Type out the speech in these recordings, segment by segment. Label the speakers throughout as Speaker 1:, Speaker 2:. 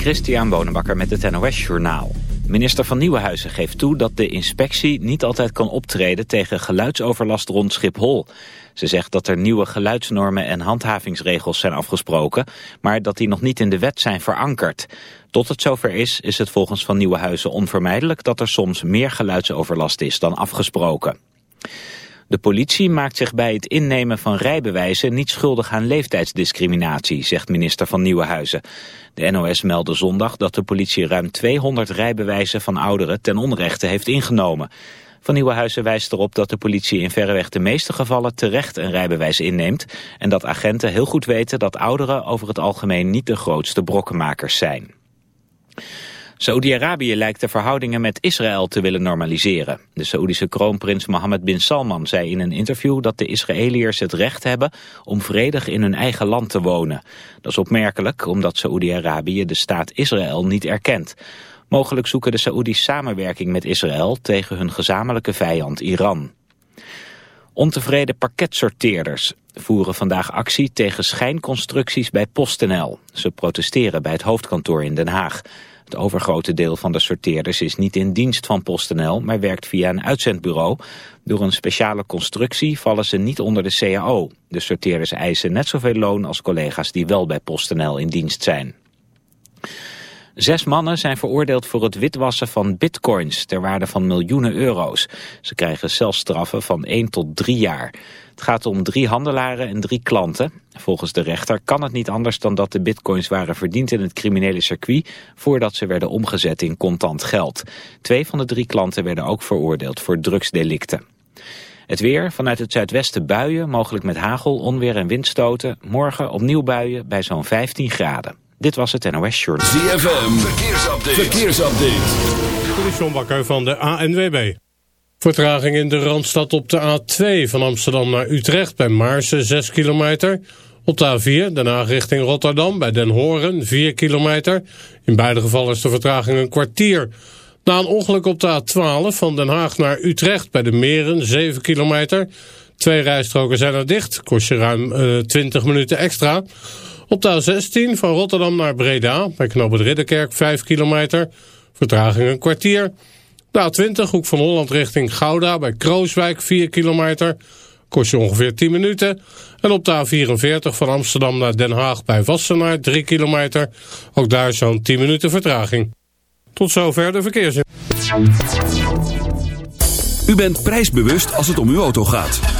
Speaker 1: Christian Bonenbakker met het NOS Journaal. Minister van Nieuwenhuizen geeft toe dat de inspectie niet altijd kan optreden tegen geluidsoverlast rond Schiphol. Ze zegt dat er nieuwe geluidsnormen en handhavingsregels zijn afgesproken, maar dat die nog niet in de wet zijn verankerd. Tot het zover is, is het volgens Van Nieuwenhuizen onvermijdelijk dat er soms meer geluidsoverlast is dan afgesproken. De politie maakt zich bij het innemen van rijbewijzen niet schuldig aan leeftijdsdiscriminatie, zegt minister van Nieuwenhuizen. De NOS meldde zondag dat de politie ruim 200 rijbewijzen van ouderen ten onrechte heeft ingenomen. Van Nieuwenhuizen wijst erop dat de politie in verreweg de meeste gevallen terecht een rijbewijs inneemt en dat agenten heel goed weten dat ouderen over het algemeen niet de grootste brokkenmakers zijn. Saoedi-Arabië lijkt de verhoudingen met Israël te willen normaliseren. De Saoedische kroonprins Mohammed bin Salman zei in een interview dat de Israëliërs het recht hebben om vredig in hun eigen land te wonen. Dat is opmerkelijk omdat Saoedi-Arabië de staat Israël niet erkent. Mogelijk zoeken de Saoedi's samenwerking met Israël tegen hun gezamenlijke vijand Iran. Ontevreden pakketsorteerders voeren vandaag actie tegen schijnconstructies bij PostNL. Ze protesteren bij het hoofdkantoor in Den Haag. Het overgrote deel van de sorteerders is niet in dienst van PostNL, maar werkt via een uitzendbureau. Door een speciale constructie vallen ze niet onder de CAO. De sorteerders eisen net zoveel loon als collega's die wel bij PostNL in dienst zijn. Zes mannen zijn veroordeeld voor het witwassen van bitcoins ter waarde van miljoenen euro's. Ze krijgen celstraffen van 1 tot 3 jaar. Het gaat om drie handelaren en drie klanten. Volgens de rechter kan het niet anders dan dat de bitcoins waren verdiend in het criminele circuit voordat ze werden omgezet in contant geld. Twee van de drie klanten werden ook veroordeeld voor drugsdelicten. Het weer, vanuit het zuidwesten buien, mogelijk met hagel, onweer en windstoten. Morgen opnieuw buien bij zo'n 15 graden. Dit was het NOS Journal.
Speaker 2: ZFM, verkeersupdate. verkeersupdate.
Speaker 3: Dit is John Bakker van de ANWB. Vertraging in de Randstad op de A2 van Amsterdam naar Utrecht bij Maarsen 6 kilometer. Op de A4 daarna richting Rotterdam bij Den Horen 4 kilometer. In beide gevallen is de vertraging een kwartier. Na een ongeluk op de A12 van Den Haag naar Utrecht bij de Meren 7 kilometer. Twee rijstroken zijn er dicht, kost je ruim uh, eh, 20 minuten extra. Op de A16 van Rotterdam naar Breda bij Knoop het Ridderkerk 5 kilometer. Vertraging een kwartier. De A20, hoek van Holland richting Gouda bij Krooswijk 4 kilometer. Kost je ongeveer 10 minuten. En op de A44 van Amsterdam naar Den Haag bij Wassenaar 3 kilometer. Ook daar zo'n 10 minuten vertraging. Tot zover de verkeersin.
Speaker 2: U bent prijsbewust als het om uw auto gaat.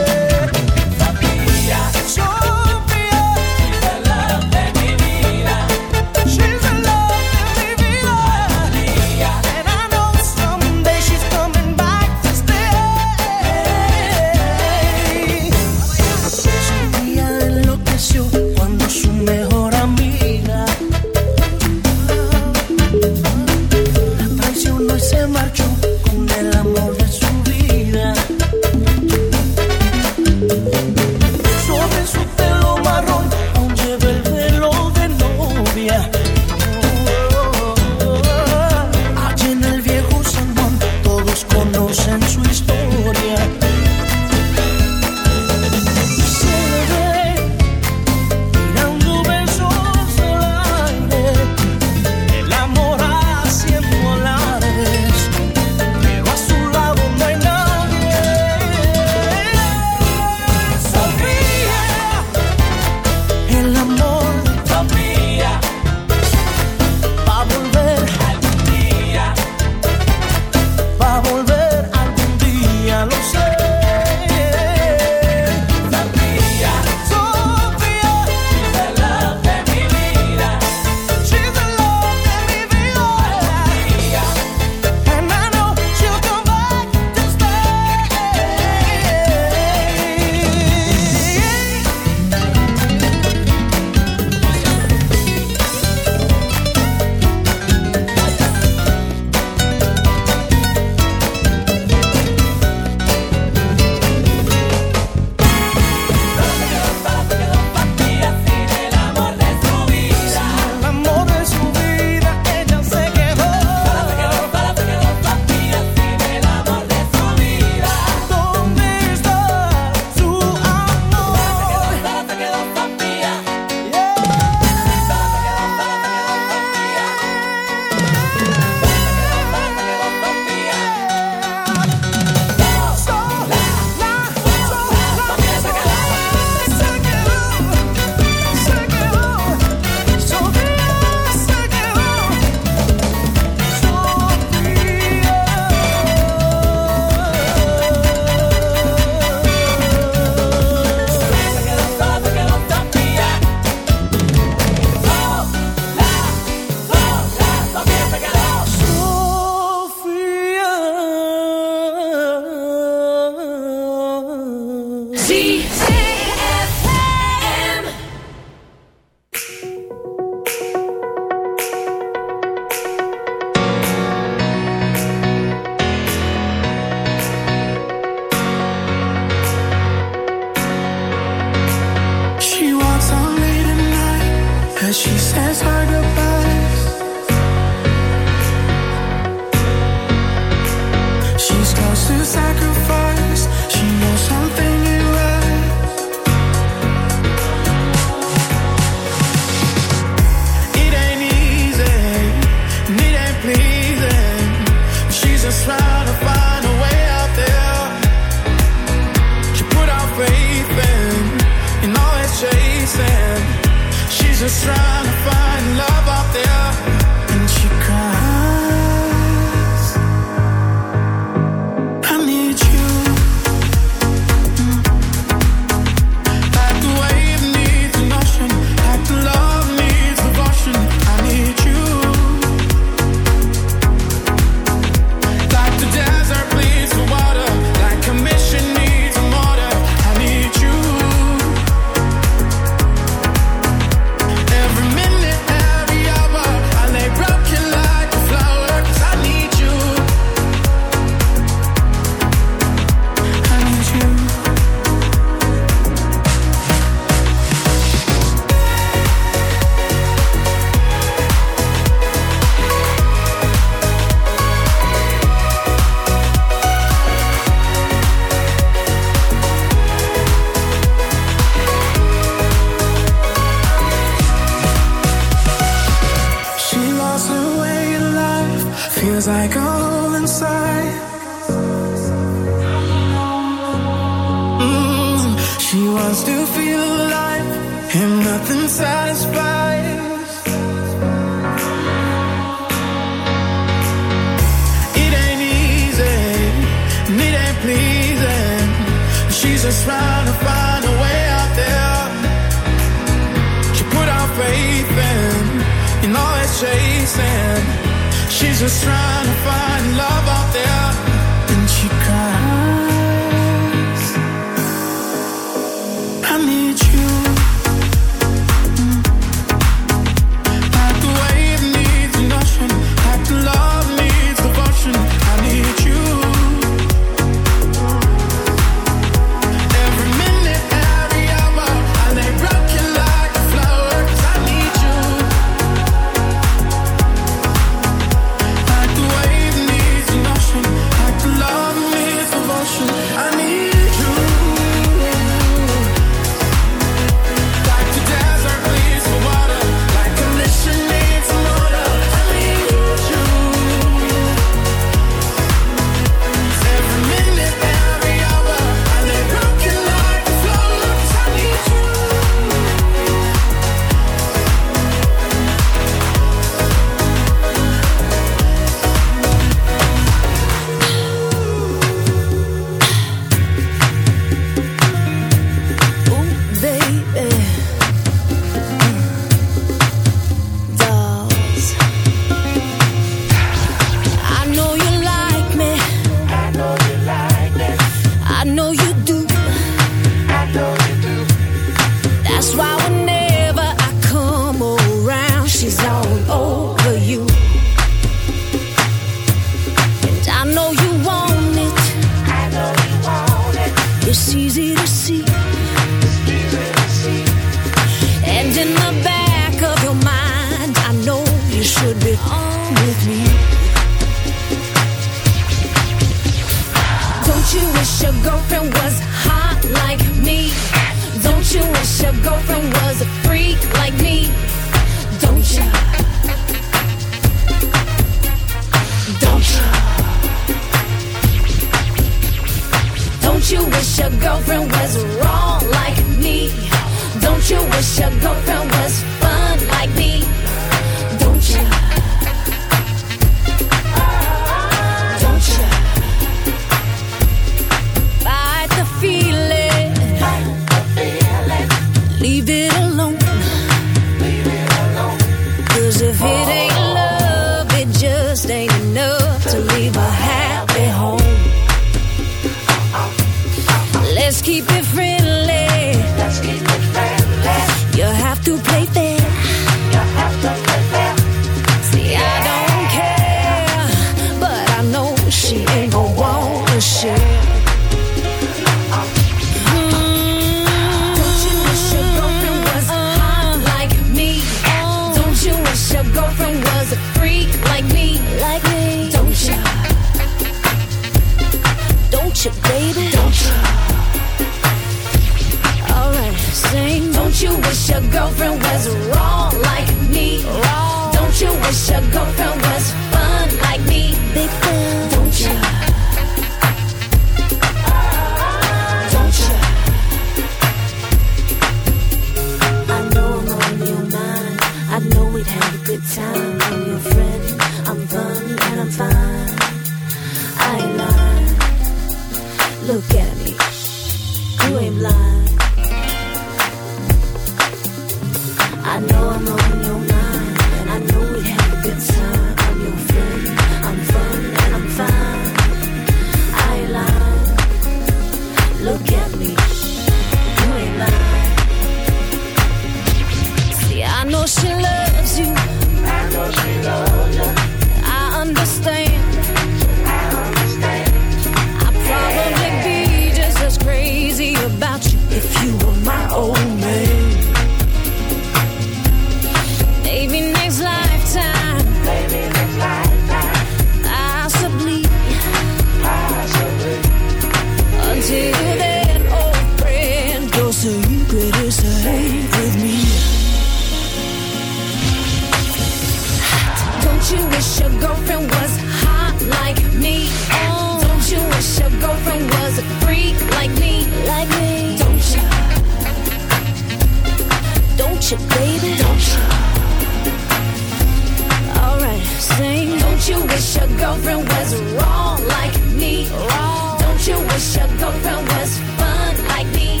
Speaker 4: girlfriend was wrong like me? Wrong. Don't you wish your girlfriend was fun
Speaker 5: like me?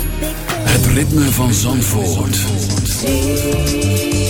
Speaker 6: Het ritme van Zandvoort.
Speaker 7: Zandvoort.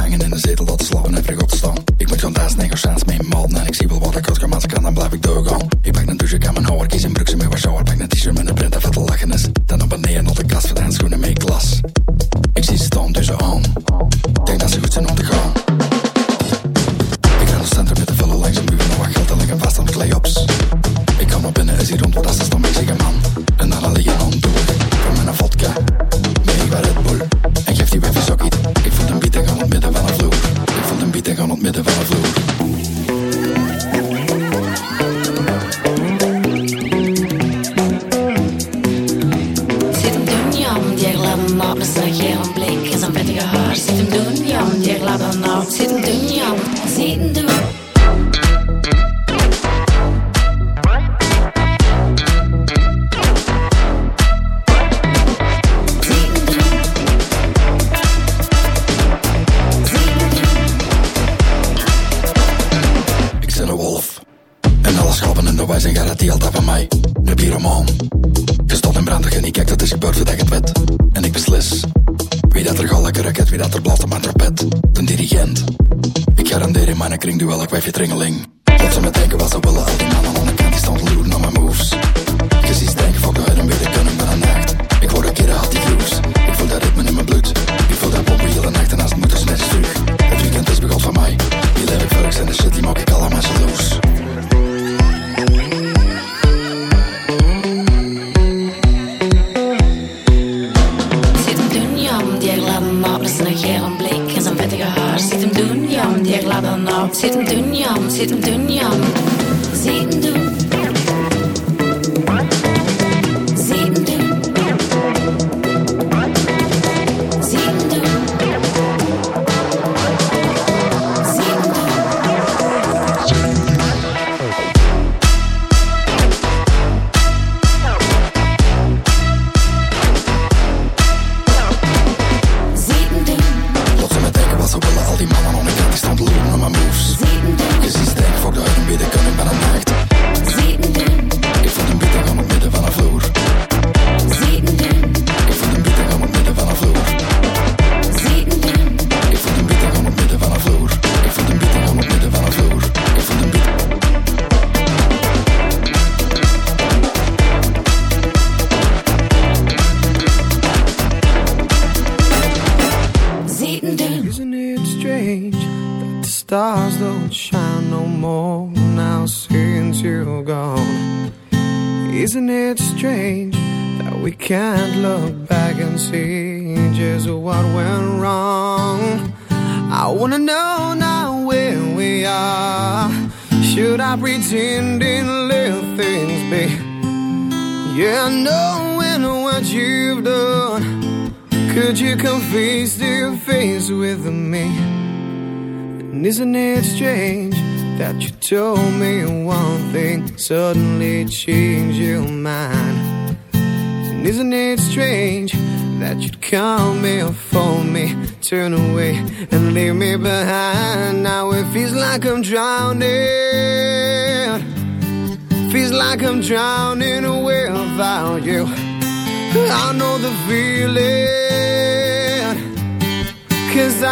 Speaker 7: hangen in de zetel dat te slapen en vroeg op te staan. Ik moet gaan thuis met mee melden en ik zie wel wat ik
Speaker 8: had gemaakt.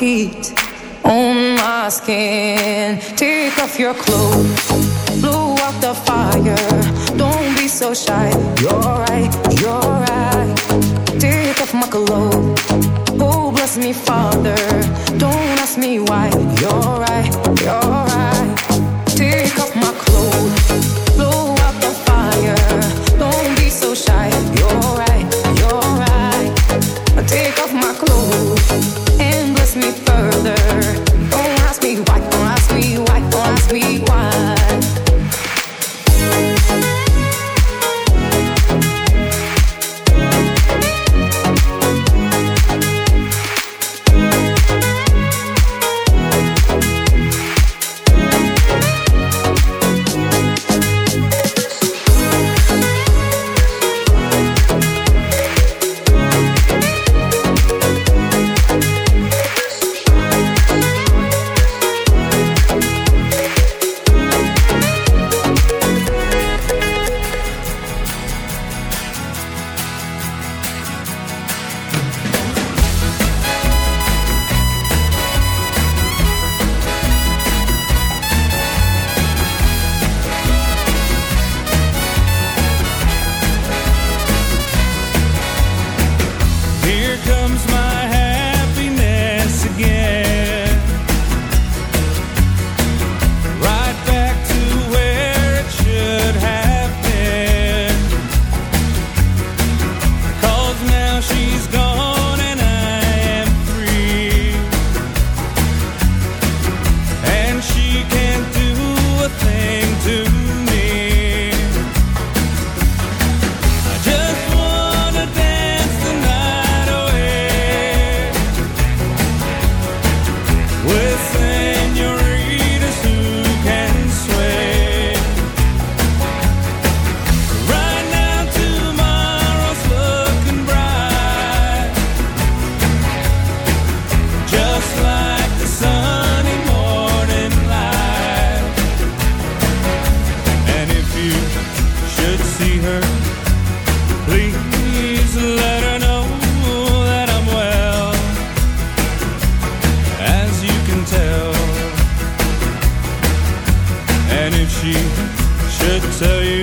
Speaker 9: he she should tell you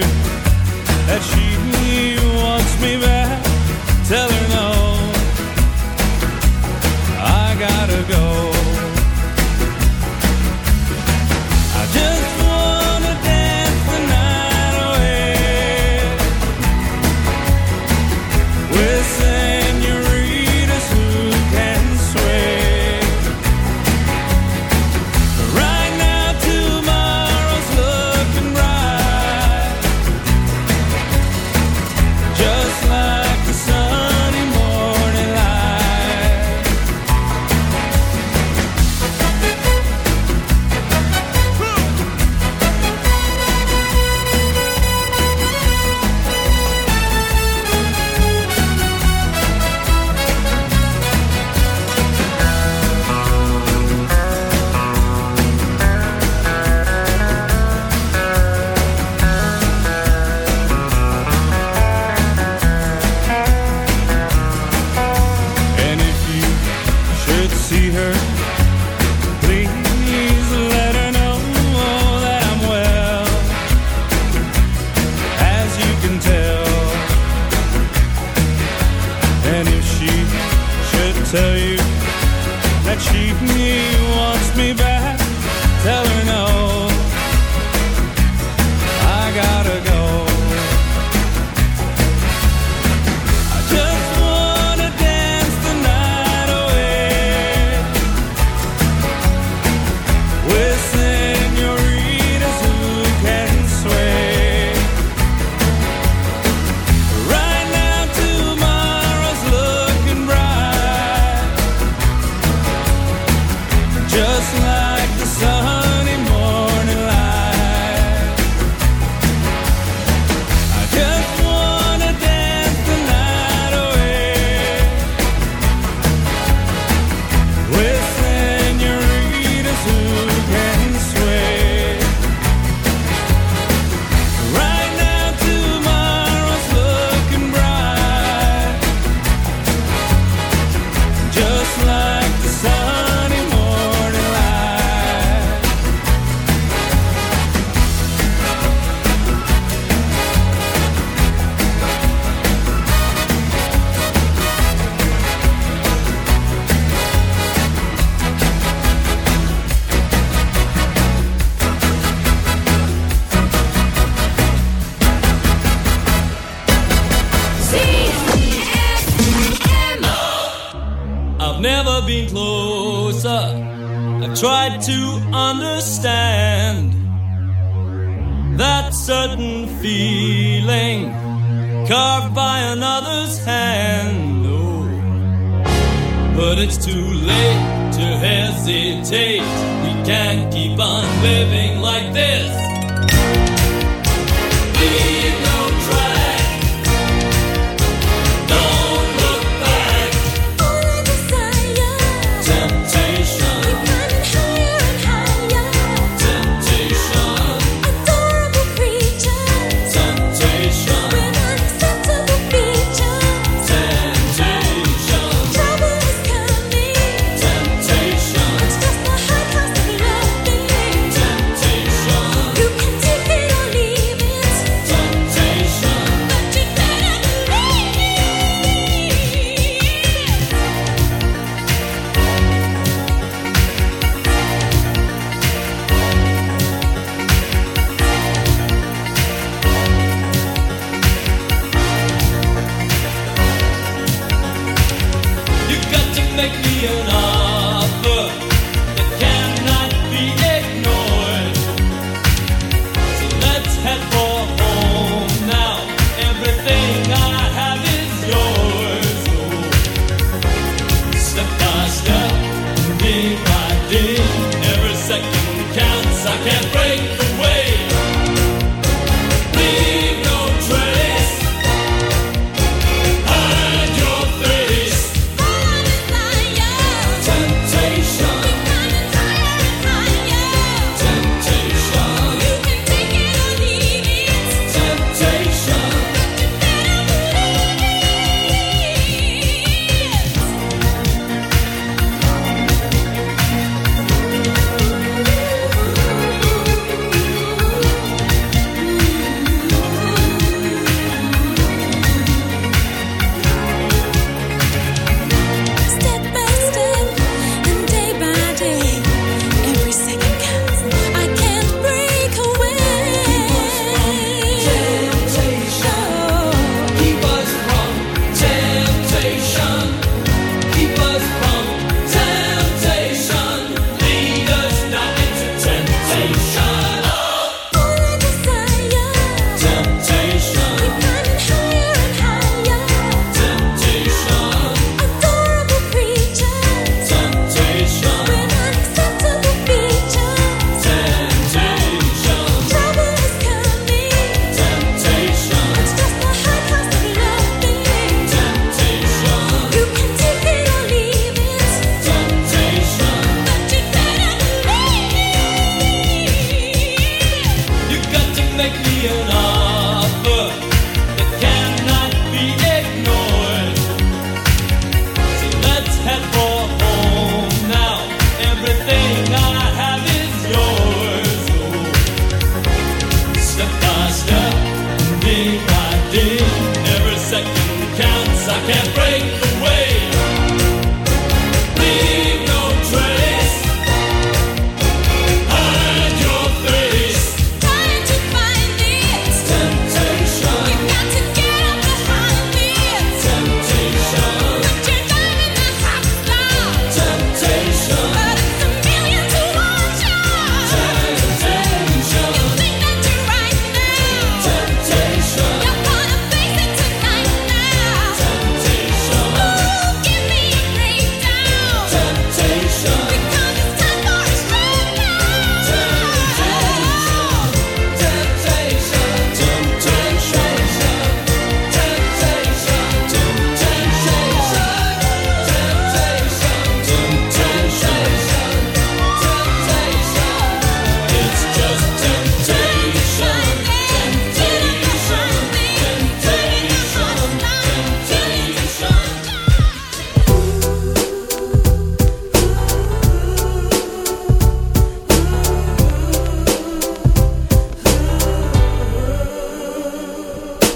Speaker 9: that she wants me back. Tell her.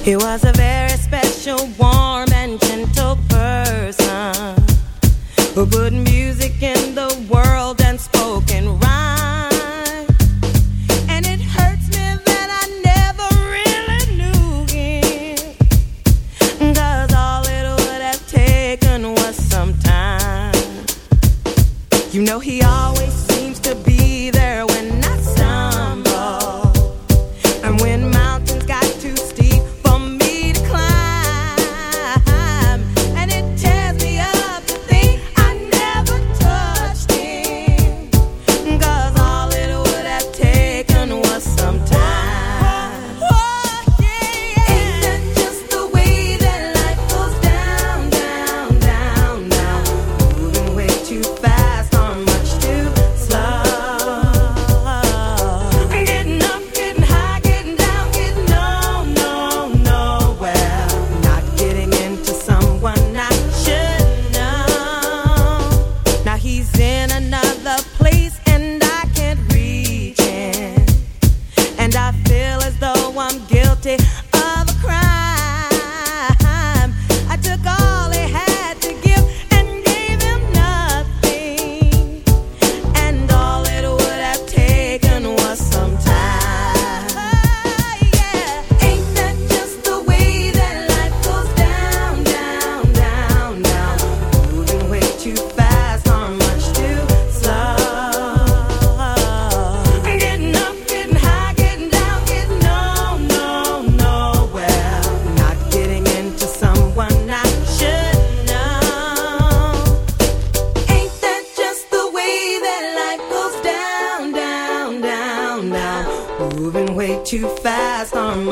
Speaker 10: It was a very special one.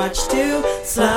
Speaker 10: much too slow.